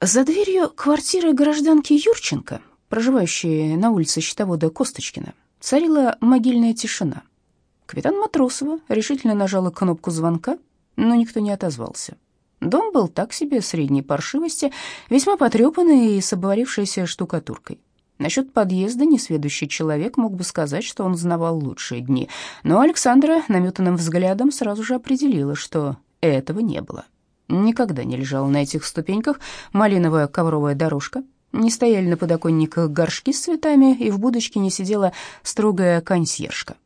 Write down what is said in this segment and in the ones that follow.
За дверью квартиры гражданки Юрченко, проживающей на улице Щитовода Косточкина, царила могильная тишина. Капитан Матросова решительно нажала кнопку звонка, но никто не отозвался. Дом был так себе средней паршивости, весьма потрепанный и с обварившейся штукатуркой. Насчет подъезда несведущий человек мог бы сказать, что он знавал лучшие дни, но Александра наметанным взглядом сразу же определила, что этого не было. Никогда не лежала на этих ступеньках малиновая ковровая дорожка, не стояли на подоконниках горшки с цветами, и в будочке не сидела строгая консьержка.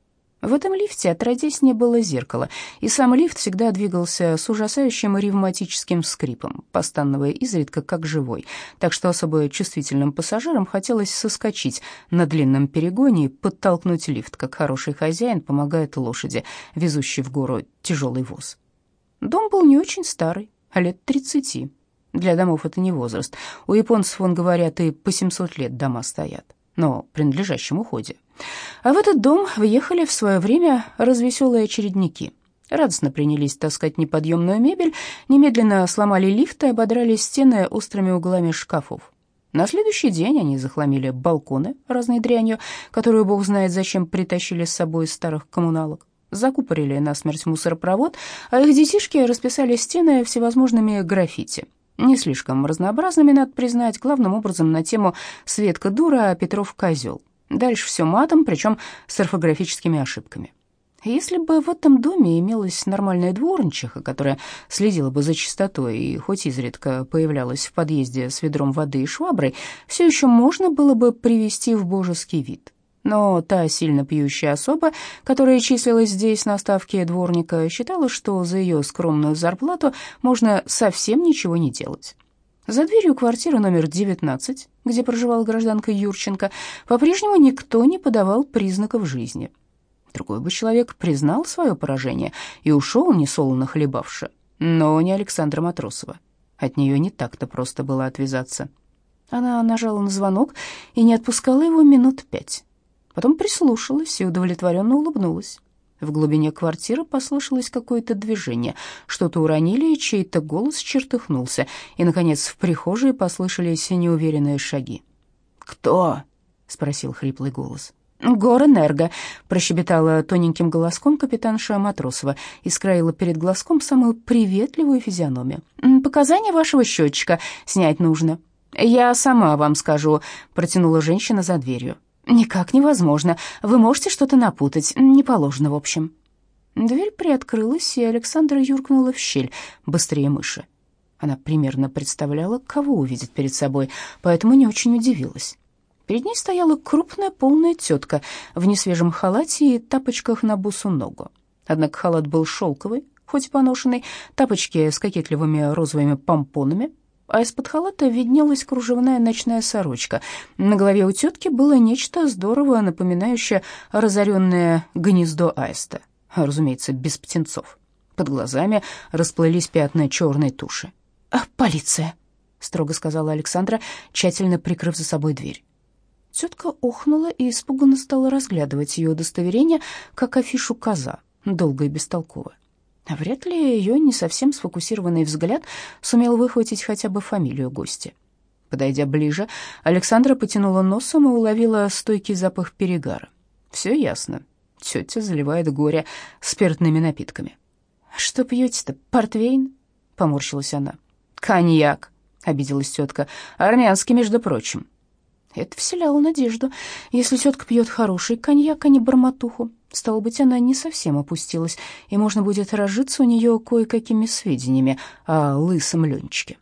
В этом лифте отродясь не было зеркала, и сам лифт всегда двигался с ужасающим ревматическим скрипом, постановая изредка как живой, так что особо чувствительным пассажирам хотелось соскочить на длинном перегоне и подтолкнуть лифт, как хороший хозяин помогает лошади, везущей в гору тяжелый воз. Дом был не очень старый, а лет тридцати. Для домов это не возраст. У японцев, он говорят, и по 700 лет дома стоят, но принадлежащим уходе. А в этот дом въехали в свое время развеселые очередники. Радостно принялись таскать неподъемную мебель, немедленно сломали лифт и ободрали стены острыми углами шкафов. На следующий день они захламили балконы разной дрянью, которую бог знает зачем притащили с собой из старых коммуналок закупорили насмерть мусоропровод, а их детишки расписали стены всевозможными граффити. Не слишком разнообразными, надо признать, главным образом на тему «Светка дура, а Петров козел». Дальше все матом, причем с орфографическими ошибками. Если бы в этом доме имелась нормальная дворничиха, которая следила бы за чистотой и хоть изредка появлялась в подъезде с ведром воды и шваброй, все еще можно было бы привести в божеский вид. Но та сильно пьющая особа, которая числилась здесь на ставке дворника, считала, что за ее скромную зарплату можно совсем ничего не делать. За дверью квартиры номер 19, где проживала гражданка Юрченко, по-прежнему никто не подавал признаков жизни. Другой бы человек признал свое поражение и ушел, несолоно хлебавши, но не Александра Матросова. От нее не так-то просто было отвязаться. Она нажала на звонок и не отпускала его минут пять. Потом прислушалась и удовлетворенно улыбнулась. В глубине квартиры послышалось какое-то движение. Что-то уронили, и чей-то голос чертыхнулся. И, наконец, в прихожей послышались неуверенные шаги. «Кто?» — спросил хриплый голос. «Горэнерго», — прощебетала тоненьким голоском капитанша Матросова и скроила перед глазком самую приветливую физиономию. «Показания вашего счетчика снять нужно». «Я сама вам скажу», — протянула женщина за дверью. «Никак невозможно. Вы можете что-то напутать. Не положено, в общем». Дверь приоткрылась, и Александра юркнула в щель быстрее мыши. Она примерно представляла, кого увидит перед собой, поэтому не очень удивилась. Перед ней стояла крупная полная тетка в несвежем халате и тапочках на босу ногу. Однако халат был шелковый, хоть и поношенный, тапочки с кокетливыми розовыми помпонами, а из-под халата виднелась кружевная ночная сорочка. На голове у тетки было нечто здорово напоминающее разоренное гнездо аиста, разумеется, без птенцов. Под глазами расплылись пятна черной туши. «А, «Полиция!» — строго сказала Александра, тщательно прикрыв за собой дверь. Тетка охнула и испуганно стала разглядывать ее удостоверение, как афишу коза, долго и бестолково. Вряд ли ее не совсем сфокусированный взгляд сумел выхватить хотя бы фамилию гостя. Подойдя ближе, Александра потянула носом и уловила стойкий запах перегара. Все ясно. Тетя заливает горе спиртными напитками. «Что пьете-то, портвейн?» — поморщилась она. «Коньяк», — обиделась тетка. «Армянский, между прочим». Это вселяло надежду. Если тетка пьет хороший коньяк, а не бормотуху, стало быть, она не совсем опустилась, и можно будет разжиться у нее кое-какими сведениями о лысом Ленчике.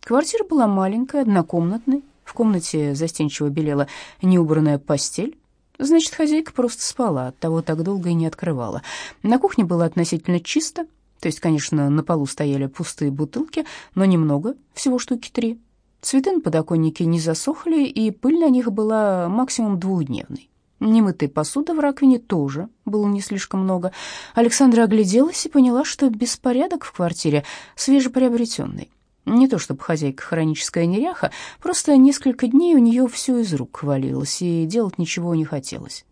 Квартира была маленькая, однокомнатной. В комнате застенчиво белела неубранная постель. Значит, хозяйка просто спала, оттого так долго и не открывала. На кухне было относительно чисто, то есть, конечно, на полу стояли пустые бутылки, но немного, всего штуки три. Цветы на подоконнике не засохли, и пыль на них была максимум двухдневной. Немытой посуды в раковине тоже было не слишком много. Александра огляделась и поняла, что беспорядок в квартире свежеприобретенный. Не то чтобы хозяйка хроническая неряха, просто несколько дней у нее все из рук валилось, и делать ничего не хотелось.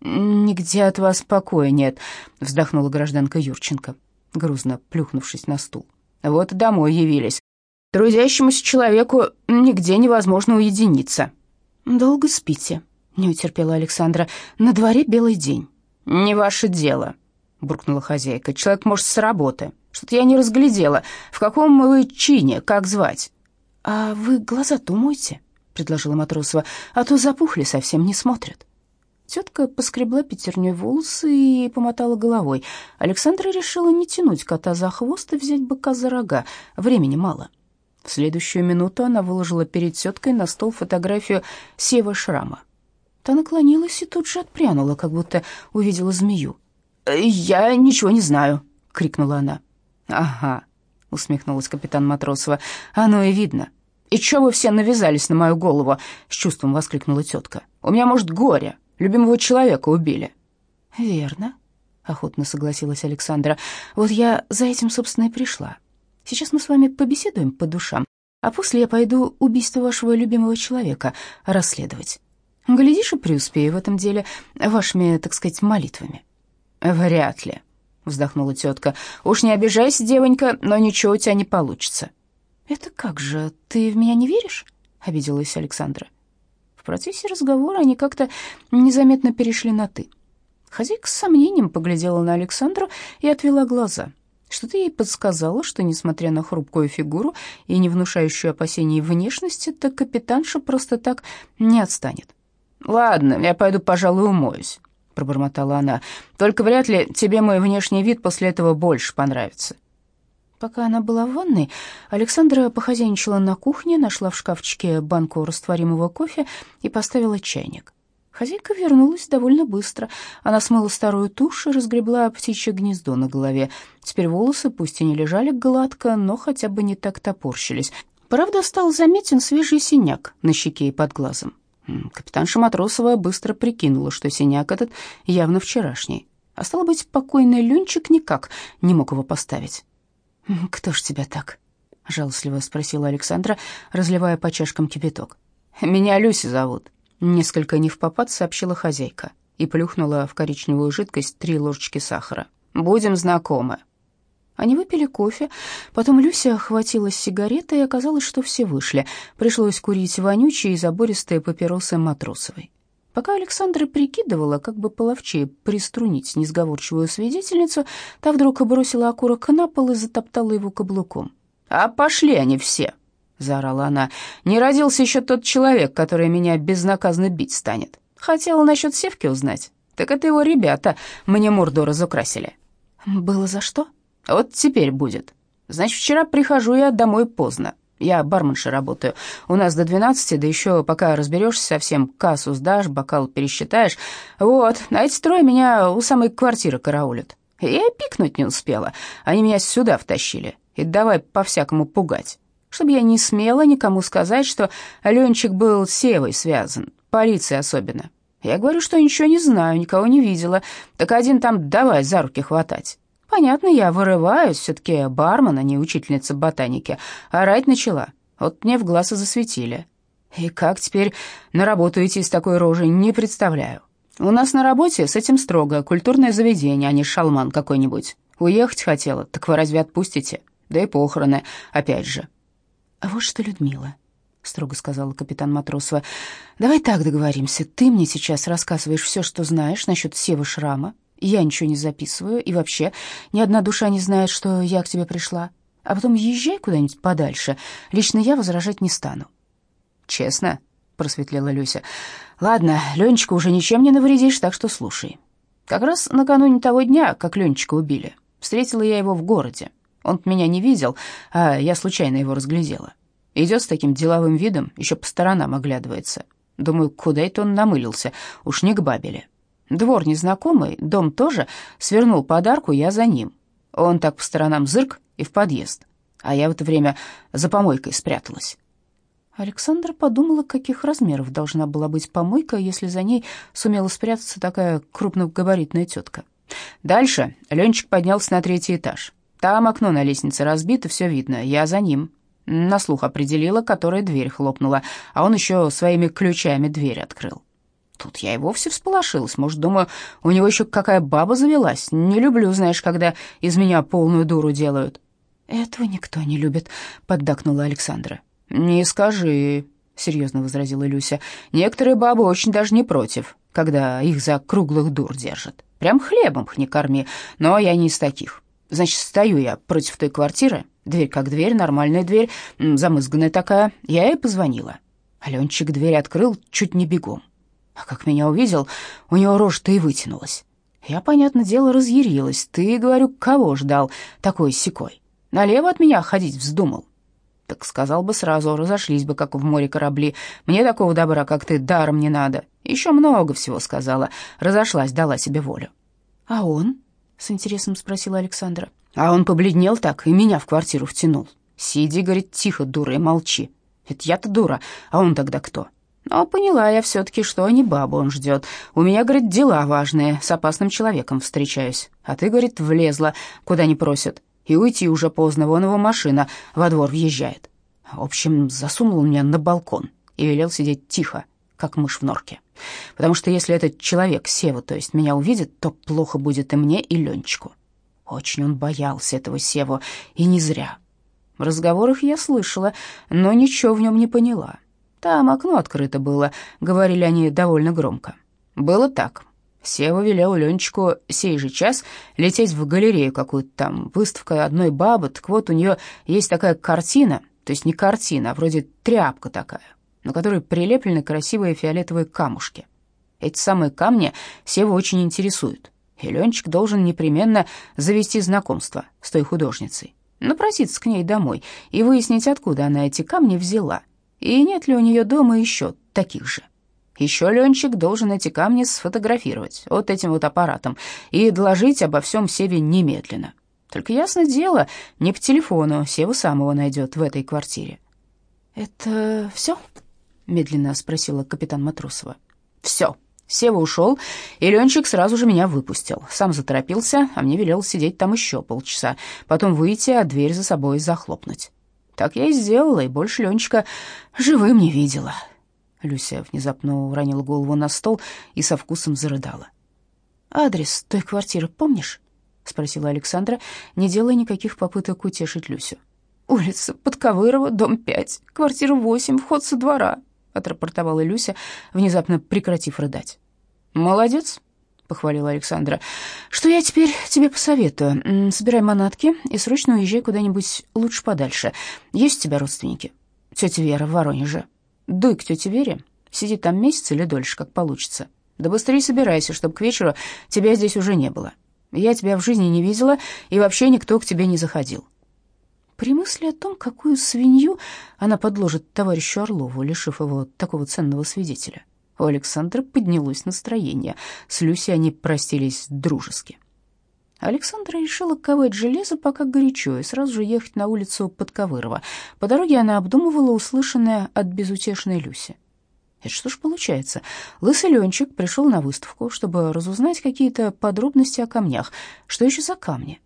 «Нигде от вас покоя нет», — вздохнула гражданка Юрченко, грузно плюхнувшись на стул. «Вот домой явились. Трудящемуся человеку нигде невозможно уединиться». «Долго спите?» — не утерпела Александра. «На дворе белый день». «Не ваше дело», — буркнула хозяйка. «Человек, может, с работы. Что-то я не разглядела. В каком вы чине, как звать?» «А вы глаза-то умойте», — предложила Матросова, «а то запухли, совсем не смотрят». Тетка поскребла пятерней волосы и помотала головой. Александра решила не тянуть кота за хвост и взять быка за рога. Времени мало. В следующую минуту она выложила перед теткой на стол фотографию Сева Шрама. Та наклонилась и тут же отпрянула, как будто увидела змею. «Я ничего не знаю», — крикнула она. «Ага», — усмехнулась капитан Матросова, — «оно и видно». «И чё вы все навязались на мою голову?» — с чувством воскликнула тетка. «У меня, может, горе. Любимого человека убили». «Верно», — охотно согласилась Александра. «Вот я за этим, собственно, и пришла. Сейчас мы с вами побеседуем по душам, а после я пойду убийство вашего любимого человека расследовать. Глядишь, и преуспею в этом деле вашими, так сказать, молитвами». «Вряд ли», — вздохнула тетка. «Уж не обижайся, девонька, но ничего у тебя не получится». «Это как же, ты в меня не веришь?» — обиделась Александра. В процессе разговора они как-то незаметно перешли на «ты». Хозяйка с сомнением поглядела на Александру и отвела глаза. Что-то ей подсказало, что, несмотря на хрупкую фигуру и не внушающую опасений внешности, так капитанша просто так не отстанет. «Ладно, я пойду, пожалуй, умоюсь», — пробормотала она. «Только вряд ли тебе мой внешний вид после этого больше понравится». Пока она была в ванной, Александра похозяйничала на кухне, нашла в шкафчике банку растворимого кофе и поставила чайник. Хозяйка вернулась довольно быстро. Она смыла старую тушь и разгребла птичье гнездо на голове. Теперь волосы, пусть и не лежали гладко, но хотя бы не так топорщились. Правда, стал заметен свежий синяк на щеке и под глазом. Капитанша Матросова быстро прикинула, что синяк этот явно вчерашний. А стало быть, покойный Ленчик никак не мог его поставить. «Кто ж тебя так?» — жалостливо спросила Александра, разливая по чашкам кипяток. «Меня Люси зовут», — несколько не в попад сообщила хозяйка и плюхнула в коричневую жидкость три ложечки сахара. «Будем знакомы». Они выпили кофе, потом Люся охватилась сигаретой, и оказалось, что все вышли. Пришлось курить вонючие и забористые папиросы Матросовой. Пока Александра прикидывала, как бы половчее приструнить несговорчивую свидетельницу, та вдруг бросила окурок на пол и затоптала его каблуком. «А пошли они все!» — заорала она. «Не родился еще тот человек, который меня безнаказанно бить станет. Хотела насчет Севки узнать. Так это его ребята мне морду разукрасили». «Было за что?» «Вот теперь будет. Значит, вчера прихожу я домой поздно. Я барменшей работаю. У нас до двенадцати, да еще пока разберешься совсем, кассу сдашь, бокал пересчитаешь. Вот, а эти трое меня у самой квартиры караулят. Я пикнуть не успела. Они меня сюда втащили. И давай по-всякому пугать. Чтобы я не смела никому сказать, что Ленчик был с Севой связан, полиции особенно. Я говорю, что ничего не знаю, никого не видела. Так один там давай за руки хватать. Понятно, я вырываюсь, все-таки бармен, а не учительница ботаники. Орать начала. Вот мне в глаз и засветили. И как теперь на работу идти с такой рожей, не представляю. У нас на работе с этим строго, культурное заведение, а не шалман какой-нибудь. Уехать хотела, так вы разве отпустите? Да и похороны, опять же. А вот что, Людмила, строго сказала капитан Матросова, давай так договоримся. Ты мне сейчас рассказываешь все, что знаешь насчет Севы Шрама, я ничего не записываю, и вообще ни одна душа не знает, что я к тебе пришла. А потом езжай куда-нибудь подальше. Лично я возражать не стану». «Честно?» — просветлела Люся. «Ладно, Ленечка уже ничем не навредишь, так что слушай. Как раз накануне того дня, как Ленечка убили, встретила я его в городе. Он меня не видел, а я случайно его разглядела. Идет с таким деловым видом, еще по сторонам оглядывается. Думаю, куда это он намылился, уж не к бабеле. Двор незнакомый, дом тоже, свернул подарку, я за ним. Он так по сторонам зырк и в подъезд, а я в это время за помойкой спряталась. Александра подумала, каких размеров должна была быть помойка, если за ней сумела спрятаться такая крупногабаритная тетка. Дальше Ленчик поднялся на третий этаж. Там окно на лестнице разбито, все видно, я за ним. На слух определила, которая дверь хлопнула, а он еще своими ключами дверь открыл. Тут я и вовсе всполошилась. Может, думаю, у него еще какая баба завелась. Не люблю, знаешь, когда из меня полную дуру делают. «Этого никто не любит», — поддакнула Александра. «Не скажи», — серьезно возразила Люся. «Некоторые бабы очень даже не против, когда их за круглых дур держат. Прям хлебом их не корми, но я не из таких. Значит, стою я против той квартиры, дверь как дверь, нормальная дверь, замызганная такая. Я ей позвонила. Аленчик дверь открыл чуть не бегом. А как меня увидел, у него рожа-то и вытянулась. Я, понятное дело, разъярилась. Ты, говорю, кого ждал такой секой? Налево от меня ходить вздумал. Так сказал бы сразу, разошлись бы, как в море корабли. Мне такого добра, как ты, даром не надо. Еще много всего сказала. Разошлась, дала себе волю. А он? С интересом спросила Александра. А он побледнел так и меня в квартиру втянул. Сиди, говорит, тихо, дура, и молчи. Это я-то дура, а он тогда кто? Но поняла я все-таки, что не бабу он ждет. У меня, говорит, дела важные, с опасным человеком встречаюсь. А ты, говорит, влезла, куда не просят. И уйти уже поздно, вон его машина во двор въезжает. В общем, засунул меня на балкон и велел сидеть тихо, как мышь в норке. Потому что если этот человек, Сева, то есть меня увидит, то плохо будет и мне, и Ленчику. Очень он боялся этого Севу, и не зря. В разговорах я слышала, но ничего в нем не поняла. Там окно открыто было, говорили они довольно громко. Было так. Сева велел Ленчику сей же час лететь в галерею какую-то там, выставка одной бабы, так вот у нее есть такая картина, то есть не картина, а вроде тряпка такая, на которой прилеплены красивые фиолетовые камушки. Эти самые камни Сева очень интересуют, и Ленчик должен непременно завести знакомство с той художницей, напроситься к ней домой и выяснить, откуда она эти камни взяла, и нет ли у нее дома еще таких же. Еще Ленчик должен эти камни сфотографировать вот этим вот аппаратом и доложить обо всем Севе немедленно. Только ясно дело, не по телефону, Сева сам его найдет в этой квартире. «Это все?» — медленно спросила капитан Матросова. «Все». Сева ушел, и Ленчик сразу же меня выпустил. Сам заторопился, а мне велел сидеть там еще полчаса, потом выйти, а дверь за собой захлопнуть. Так я и сделала, и больше Ленчика живым не видела. Люся внезапно уронила голову на стол и со вкусом зарыдала. «Адрес той квартиры помнишь?» — спросила Александра, не делая никаких попыток утешить Люсю. «Улица Подковырова, дом 5, квартира 8, вход со двора», — отрапортовала Люся, внезапно прекратив рыдать. «Молодец», — похвалила Александра. «Что я теперь тебе посоветую? Собирай манатки и срочно уезжай куда-нибудь лучше подальше. Есть у тебя родственники? Тетя Вера в Воронеже». Дуй к тете Вере, сиди там месяц или дольше, как получится. Да быстрее собирайся, чтобы к вечеру тебя здесь уже не было. Я тебя в жизни не видела, и вообще никто к тебе не заходил». При мысли о том, какую свинью она подложит товарищу Орлову, лишив его такого ценного свидетеля, у Александра поднялось настроение. С Люси они простились дружески. Александра решила ковать железо пока горячо и сразу же ехать на улицу Подковырова. По дороге она обдумывала услышанное от безутешной Люси. Это что ж получается? Лысый Ленчик пришел на выставку, чтобы разузнать какие-то подробности о камнях. Что еще за камни?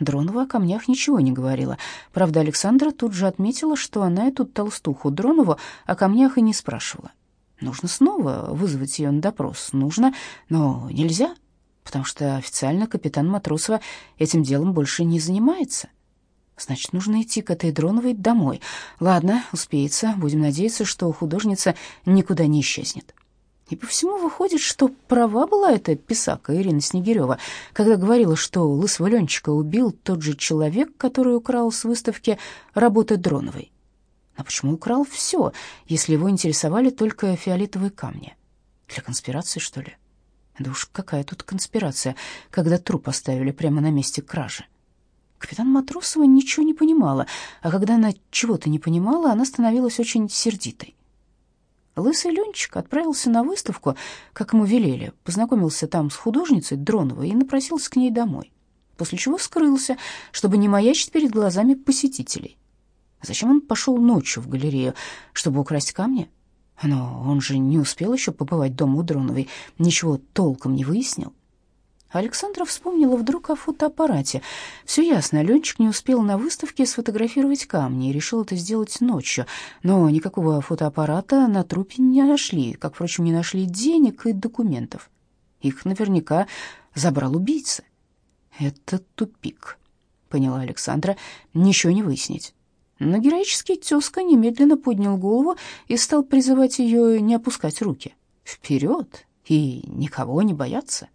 Дронова о камнях ничего не говорила. Правда, Александра тут же отметила, что она эту толстуху Дронову о камнях и не спрашивала. Нужно снова вызвать ее на допрос. Нужно, но нельзя потому что официально капитан Матросова этим делом больше не занимается. Значит, нужно идти к этой Дроновой домой. Ладно, успеется. Будем надеяться, что художница никуда не исчезнет. И по всему выходит, что права была эта писака Ирина Снегирева, когда говорила, что лысого Ленчика убил тот же человек, который украл с выставки работы Дроновой. А почему украл все, если его интересовали только фиолетовые камни? Для конспирации, что ли? Да уж какая тут конспирация, когда труп оставили прямо на месте кражи. Капитан Матросова ничего не понимала, а когда она чего-то не понимала, она становилась очень сердитой. Лысый Ленчик отправился на выставку, как ему велели, познакомился там с художницей Дроновой и напросился к ней домой, после чего скрылся, чтобы не маячить перед глазами посетителей. Зачем он пошел ночью в галерею, чтобы украсть камни? Но он же не успел еще побывать дома у Дроновой, ничего толком не выяснил. Александра вспомнила вдруг о фотоаппарате. Все ясно, Ленчик не успел на выставке сфотографировать камни и решил это сделать ночью. Но никакого фотоаппарата на трупе не нашли, как, впрочем, не нашли денег и документов. Их наверняка забрал убийца. Это тупик. поняла Александра, ничего не выяснить. Но героический тезка немедленно поднял голову и стал призывать ее не опускать руки. Вперед и никого не бояться.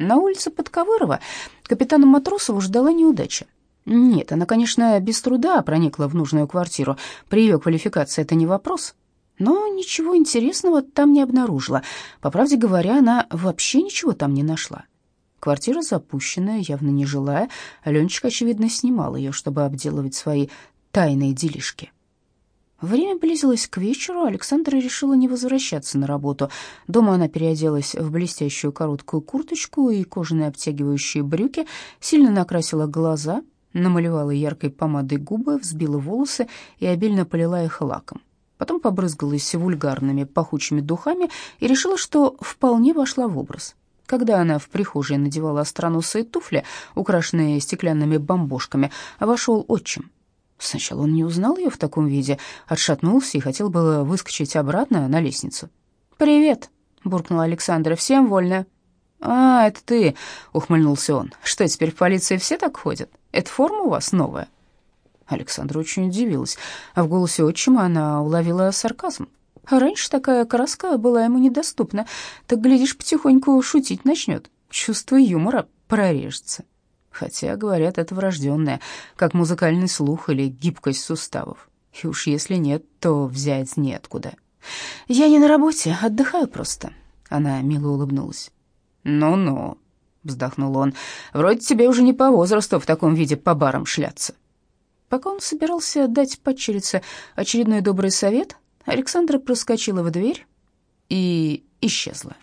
На улице Подковырова капитана Матросову ждала неудача. Нет, она, конечно, без труда проникла в нужную квартиру. При ее квалификации это не вопрос. Но ничего интересного там не обнаружила. По правде говоря, она вообще ничего там не нашла. Квартира запущенная, явно не жилая. Аленечка, очевидно, снимал ее, чтобы обделывать свои тайные делишки. Время близилось к вечеру, Александра решила не возвращаться на работу. Дома она переоделась в блестящую короткую курточку и кожаные обтягивающие брюки, сильно накрасила глаза, намалевала яркой помадой губы, взбила волосы и обильно полила их лаком. Потом побрызгалась вульгарными пахучими духами и решила, что вполне вошла в образ. Когда она в прихожей надевала остроносые туфли, украшенные стеклянными бомбошками, вошел отчим. Сначала он не узнал ее в таком виде, отшатнулся и хотел было выскочить обратно на лестницу. «Привет!» — буркнула Александра. «Всем вольно!» «А, это ты!» — ухмыльнулся он. «Что, теперь в полиции все так ходят? Эта форма у вас новая?» Александра очень удивилась, а в голосе отчима она уловила сарказм. Раньше такая краска была ему недоступна, так, глядишь, потихоньку шутить начнет. Чувство юмора прорежется. Хотя, говорят, это врожденное, как музыкальный слух или гибкость суставов. И уж если нет, то взять неоткуда. «Я не на работе, отдыхаю просто», — она мило улыбнулась. «Ну-ну», — вздохнул он, — «вроде тебе уже не по возрасту в таком виде по барам шляться». Пока он собирался дать падчерице очередной добрый совет, Александра проскочила в дверь и исчезла.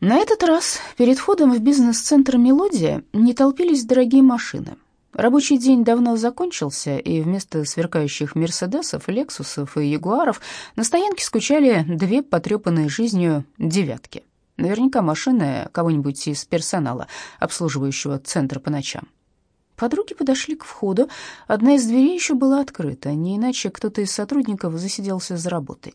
На этот раз перед входом в бизнес-центр «Мелодия» не толпились дорогие машины. Рабочий день давно закончился, и вместо сверкающих «Мерседесов», «Лексусов» и «Ягуаров» на стоянке скучали две потрепанные жизнью «девятки». Наверняка машины кого-нибудь из персонала, обслуживающего центр по ночам. Подруги подошли к входу. Одна из дверей еще была открыта, не иначе кто-то из сотрудников засиделся за работой.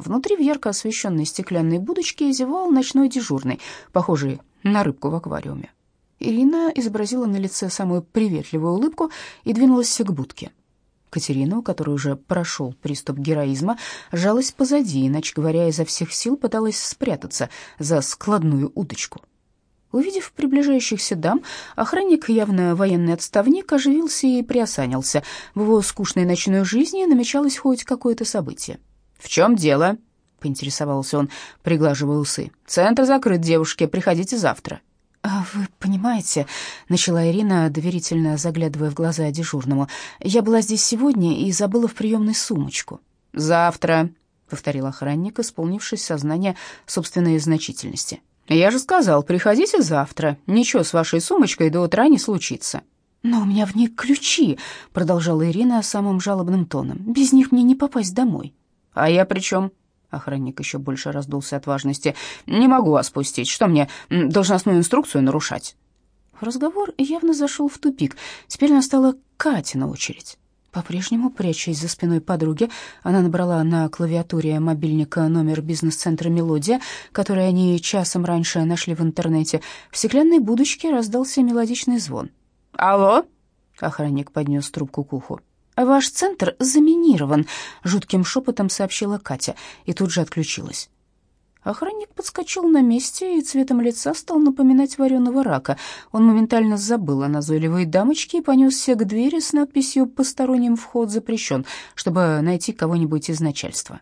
Внутри в ярко освещенной стеклянной будочке зевал ночной дежурный, похожий на рыбку в аквариуме. Ирина изобразила на лице самую приветливую улыбку и двинулась к будке. Катерина, у которой уже прошел приступ героизма, жалась позади, иначе говоря, изо всех сил пыталась спрятаться за складную удочку. Увидев приближающихся дам, охранник, явно военный отставник, оживился и приосанился. В его скучной ночной жизни намечалось хоть какое-то событие. «В чем дело?» — поинтересовался он, приглаживая усы. «Центр закрыт, девушки, приходите завтра». «А вы понимаете», — начала Ирина, доверительно заглядывая в глаза дежурному, «я была здесь сегодня и забыла в приемной сумочку». «Завтра», — повторил охранник, исполнившись сознания собственной значительности. «Я же сказал, приходите завтра. Ничего с вашей сумочкой до утра не случится». «Но у меня в ней ключи», — продолжала Ирина самым жалобным тоном. «Без них мне не попасть домой». «А я при чем?» Охранник еще больше раздулся от важности. «Не могу вас пустить. Что мне, должностную инструкцию нарушать?» Разговор явно зашел в тупик. Теперь настала Катина очередь. По-прежнему, прячась за спиной подруги, она набрала на клавиатуре мобильника номер бизнес-центра «Мелодия», который они часом раньше нашли в интернете. В стеклянной будочке раздался мелодичный звон. «Алло?» — охранник поднес трубку к уху. «Ваш центр заминирован», — жутким шепотом сообщила Катя и тут же отключилась. Охранник подскочил на месте и цветом лица стал напоминать вареного рака. Он моментально забыл о назойливой дамочке и понесся к двери с надписью «Посторонним вход запрещен», чтобы найти кого-нибудь из начальства.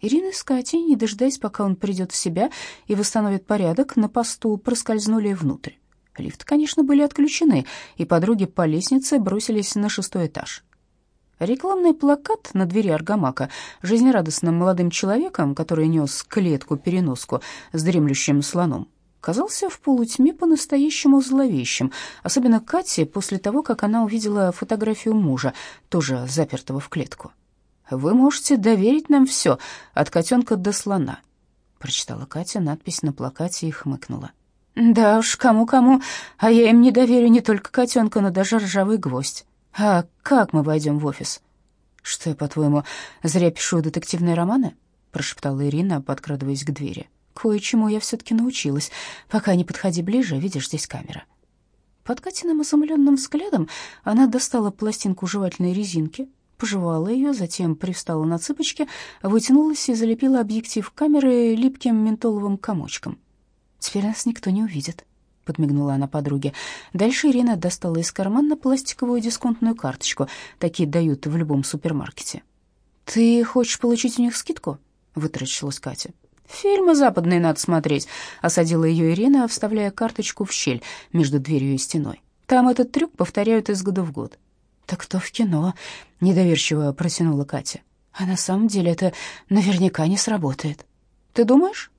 Ирина с Катей, не дожидаясь, пока он придет в себя и восстановит порядок, на посту проскользнули внутрь. Лифты, конечно, были отключены, и подруги по лестнице бросились на шестой этаж. Рекламный плакат на двери Аргамака жизнерадостным молодым человеком, который нес клетку-переноску с дремлющим слоном, казался в полутьме по-настоящему зловещим, особенно Кате после того, как она увидела фотографию мужа, тоже запертого в клетку. «Вы можете доверить нам все, от котенка до слона», — прочитала Катя надпись на плакате и хмыкнула. «Да уж, кому-кому, а я им не доверю не только котенка, но даже ржавый гвоздь». «А как мы войдем в офис?» «Что я, по-твоему, зря пишу детективные романы?» прошептала Ирина, подкрадываясь к двери. Кое-чему я все-таки научилась. Пока не подходи ближе, видишь, здесь камера». Под Катиным изумленным взглядом она достала пластинку жевательной резинки, пожевала ее, затем привстала на цыпочки, вытянулась и залепила объектив камеры липким ментоловым комочком. «Теперь нас никто не увидит», — подмигнула она подруге. Дальше Ирина достала из кармана пластиковую дисконтную карточку. Такие дают в любом супермаркете. «Ты хочешь получить у них скидку?» — вытаращилась Катя. «Фильмы западные надо смотреть», — осадила ее Ирина, вставляя карточку в щель между дверью и стеной. «Там этот трюк повторяют из года в год». «Так кто в кино?» — недоверчиво протянула Катя. «А на самом деле это наверняка не сработает». «Ты думаешь?»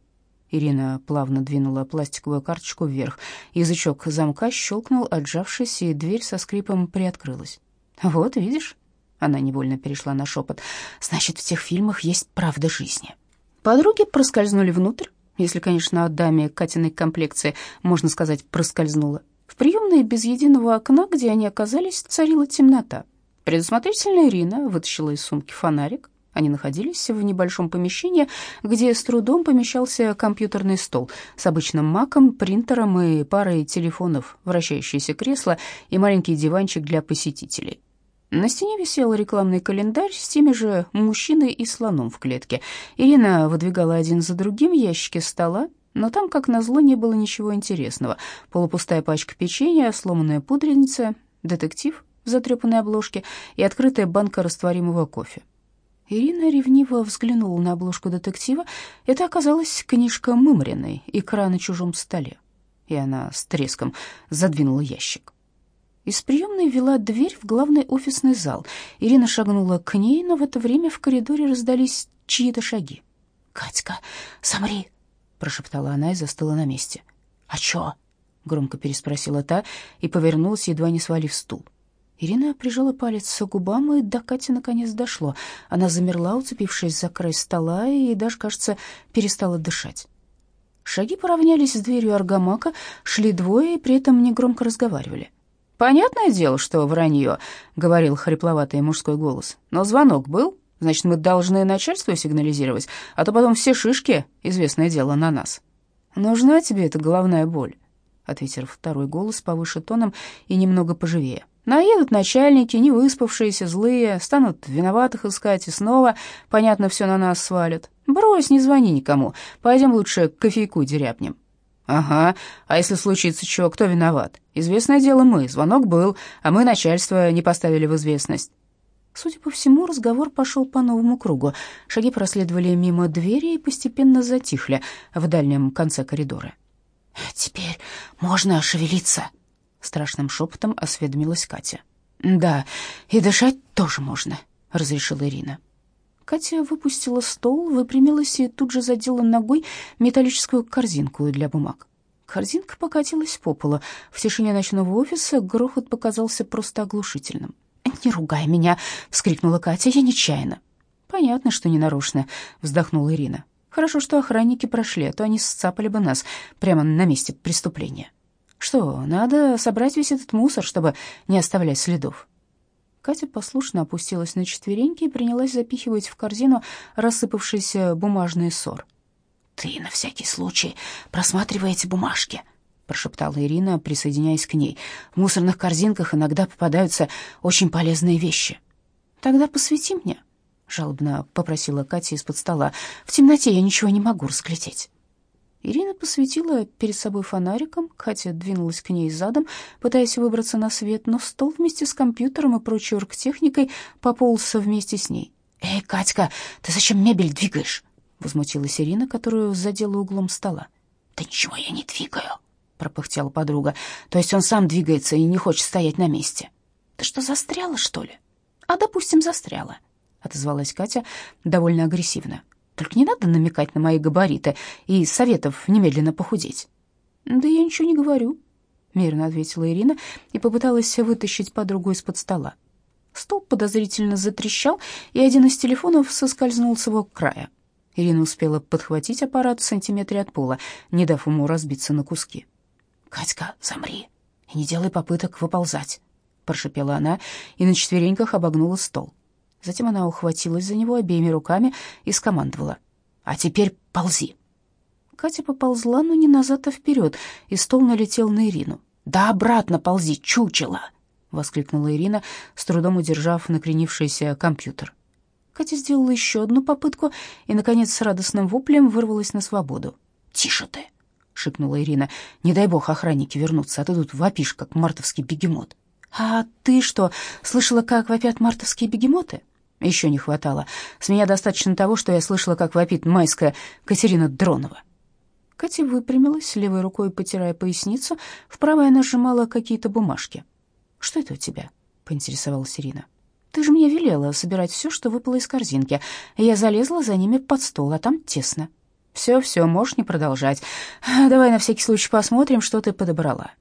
Ирина плавно двинула пластиковую карточку вверх. Язычок замка щелкнул, отжавшись, и дверь со скрипом приоткрылась. «Вот, видишь?» Она невольно перешла на шепот. «Значит, в тех фильмах есть правда жизни». Подруги проскользнули внутрь, если, конечно, от даме Катиной комплекции, можно сказать, проскользнула. В приемной без единого окна, где они оказались, царила темнота. Предусмотрительная Ирина вытащила из сумки фонарик. Они находились в небольшом помещении, где с трудом помещался компьютерный стол с обычным маком, принтером и парой телефонов, вращающееся кресло и маленький диванчик для посетителей. На стене висел рекламный календарь с теми же мужчиной и слоном в клетке. Ирина выдвигала один за другим ящики стола, но там, как назло, не было ничего интересного. Полупустая пачка печенья, сломанная пудреница, детектив в затрепанной обложке и открытая банка растворимого кофе. Ирина ревниво взглянула на обложку детектива. Это оказалась книжка Мымриной «Икра на чужом столе». И она с треском задвинула ящик. Из приемной вела дверь в главный офисный зал. Ирина шагнула к ней, но в это время в коридоре раздались чьи-то шаги. «Катька, замри!» — прошептала она и застыла на месте. «А чё?» — громко переспросила та и повернулась, едва не свалив стул. Ирина прижала палец к губам, и до Кати наконец дошло. Она замерла, уцепившись за край стола, и даже, кажется, перестала дышать. Шаги поравнялись с дверью аргамака, шли двое и при этом негромко разговаривали. «Понятное дело, что вранье», — говорил хрипловатый мужской голос. «Но звонок был, значит, мы должны начальству сигнализировать, а то потом все шишки, известное дело, на нас». «Нужна тебе эта головная боль?» — ответил второй голос повыше тоном и немного поживее. «Наедут начальники, не выспавшиеся, злые, станут виноватых искать и снова, понятно, все на нас свалят. Брось, не звони никому, пойдем лучше кофейку дерябнем». «Ага, а если случится чего, кто виноват? Известное дело мы, звонок был, а мы начальство не поставили в известность». Судя по всему, разговор пошел по новому кругу. Шаги проследовали мимо двери и постепенно затихли в дальнем конце коридора. «Теперь можно шевелиться», — страшным шепотом осведомилась Катя. «Да, и дышать тоже можно», — разрешила Ирина. Катя выпустила стол, выпрямилась и тут же задела ногой металлическую корзинку для бумаг. Корзинка покатилась по полу. В тишине ночного офиса грохот показался просто оглушительным. «Не ругай меня!» — вскрикнула Катя. «Я нечаянно». «Понятно, что ненарочно», — вздохнула Ирина. «Хорошо, что охранники прошли, а то они сцапали бы нас прямо на месте преступления. Что, надо собрать весь этот мусор, чтобы не оставлять следов?» Катя послушно опустилась на четвереньки и принялась запихивать в корзину рассыпавшийся бумажный ссор. «Ты на всякий случай просматривай эти бумажки», — прошептала Ирина, присоединяясь к ней. «В мусорных корзинках иногда попадаются очень полезные вещи». «Тогда посвети мне», — жалобно попросила Катя из-под стола. «В темноте я ничего не могу разглядеть». Ирина посветила перед собой фонариком, Катя двинулась к ней задом, пытаясь выбраться на свет, но стол вместе с компьютером и прочей оргтехникой пополз вместе с ней. «Эй, Катька, ты зачем мебель двигаешь?» — возмутилась Ирина, которую задела углом стола. «Да ничего я не двигаю», — пропыхтела подруга. «То есть он сам двигается и не хочет стоять на месте». «Ты что, застряла, что ли?» «А, допустим, застряла», — отозвалась Катя довольно агрессивно. Только не надо намекать на мои габариты и советов немедленно похудеть». «Да я ничего не говорю», — мирно ответила Ирина и попыталась вытащить подругу из-под стола. Стол подозрительно затрещал, и один из телефонов соскользнул с его края. Ирина успела подхватить аппарат в сантиметре от пола, не дав ему разбиться на куски. «Катька, замри и не делай попыток выползать», — прошепела она и на четвереньках обогнула стол. Затем она ухватилась за него обеими руками и скомандовала. «А теперь ползи». Катя поползла, но не назад, а вперед, и стол налетел на Ирину. «Да обратно ползи, чучело!» — воскликнула Ирина, с трудом удержав накренившийся компьютер. Катя сделала еще одну попытку и, наконец, с радостным воплем вырвалась на свободу. «Тише ты!» — шикнула Ирина. «Не дай бог охранники вернутся, а ты тут вопишь, как мартовский бегемот». «А ты что, слышала, как вопят мартовские бегемоты?» «Еще не хватало. С меня достаточно того, что я слышала, как вопит майская Катерина Дронова». Катя выпрямилась, левой рукой потирая поясницу, в правой она сжимала какие-то бумажки. «Что это у тебя?» — поинтересовалась Ирина. «Ты же мне велела собирать все, что выпало из корзинки. Я залезла за ними под стол, а там тесно». «Все-все, можешь не продолжать. Давай на всякий случай посмотрим, что ты подобрала».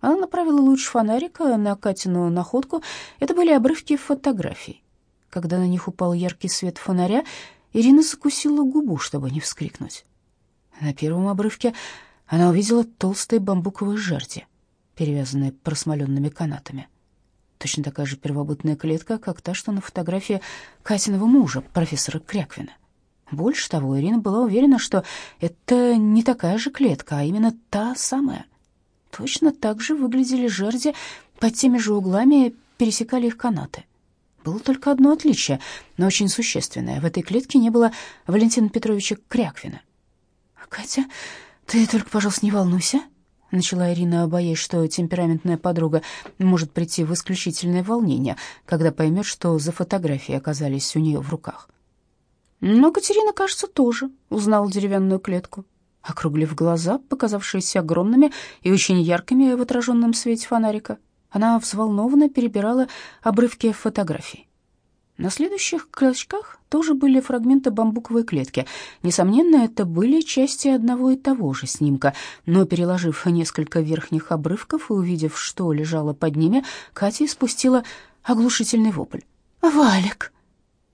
Она направила луч фонарика на Катину находку. Это были обрывки фотографий. Когда на них упал яркий свет фонаря, Ирина закусила губу, чтобы не вскрикнуть. На первом обрывке она увидела толстые бамбуковые жерди, перевязанные просмоленными канатами. Точно такая же первобытная клетка, как та, что на фотографии Катиного мужа, профессора Кряквина. Больше того, Ирина была уверена, что это не такая же клетка, а именно та самая. Точно так же выглядели жерди, под теми же углами пересекали их канаты. Было только одно отличие, но очень существенное. В этой клетке не было Валентина Петровича Кряквина. «Катя, ты только, пожалуйста, не волнуйся», — начала Ирина, боясь, что темпераментная подруга может прийти в исключительное волнение, когда поймет, что за фотографии оказались у нее в руках. Но Катерина, кажется, тоже узнала деревянную клетку. Округлив глаза, показавшиеся огромными и очень яркими в отраженном свете фонарика, она взволнованно перебирала обрывки фотографий. На следующих клочках тоже были фрагменты бамбуковой клетки. Несомненно, это были части одного и того же снимка, но, переложив несколько верхних обрывков и увидев, что лежало под ними, Катя спустила оглушительный вопль. «Валик!»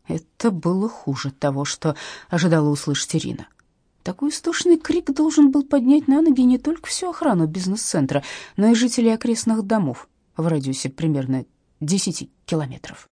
Это было хуже того, что ожидала услышать Ирина. Такой истошный крик должен был поднять на ноги не только всю охрану бизнес-центра, но и жителей окрестных домов в радиусе примерно 10 километров.